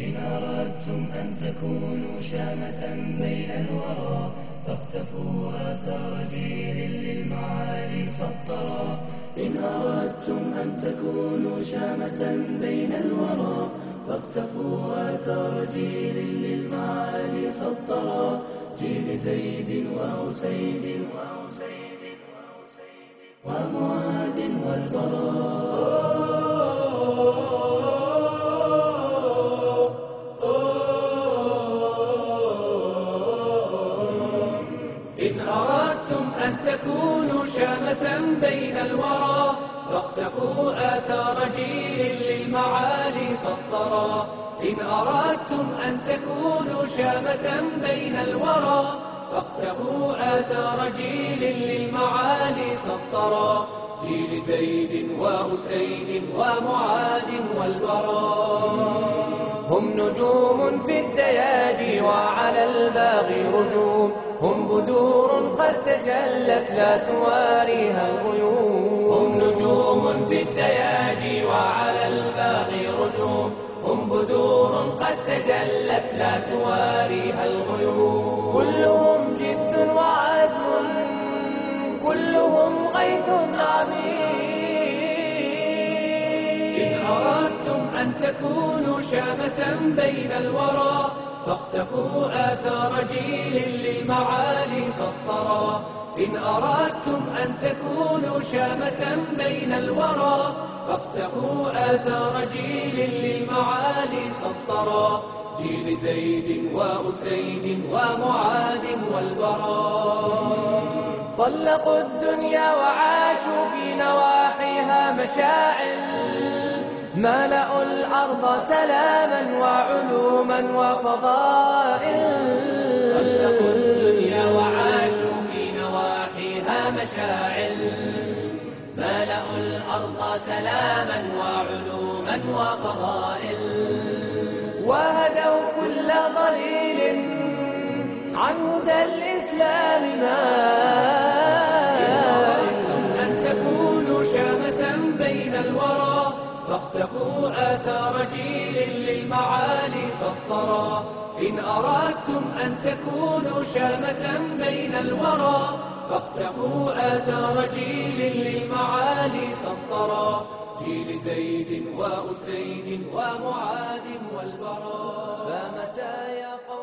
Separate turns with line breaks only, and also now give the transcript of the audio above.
إن أردتم أن تكونوا شامة بين الورى فاختفوا آثار جيل للمعالي سطرا. إن أردتم أن تكونوا شامة بين الورى فاختفوا آثار جيل للمعالي سطرا. جيل زيد وأسيد ومعاذ والبراء.
تكونوا شامة بين الورى فاقتفوا آثار جيل للمعالي سطرا إن أردتم أن تكونوا شامة بين الورى فاقتفوا آثار جيل للمعالي سطرا جيل زيد وأسيد ومعاذ والبراء هم نجوم في الدياجي وعلى الباغي رجوم. هم بدور قد تجلت لا تواريها الغيوم. هم نجوم في الدياجي وعلى الباغي رجوم. هم بدور قد تجلت لا تواريها الغيوم. كلهم جد وعزم كلهم غيث عميق إن أردتم أن تكونوا شامة بين الورى فاقتفوا آثار جيل للمعالي سطرا. إن أردتم أن تكونوا شامة بين الورى فاقتفوا آثار جيل للمعالي سطرا. جيل زيد وأسيد ومعاذ والبراء طلقوا الدنيا وعاشوا في نواحيها مشاعل. ملأوا الأرض سلاما وعلوما وفضائل. طلقوا الدنيا وعاشوا في نواحيها مشاعل. ملأوا الأرض سلاما وعلوما وفضائل. وهدوا كل ضليل عن هدى الإسلام. ما الورى فاختفوا آثار جيل للمعالي سطرا. إن أردتم أن تكونوا شامة بين الورى فاختفوا آثار جيل للمعالي سطرا. جيل زيد وأسيد ومعاذ والبراء فمتى يقوم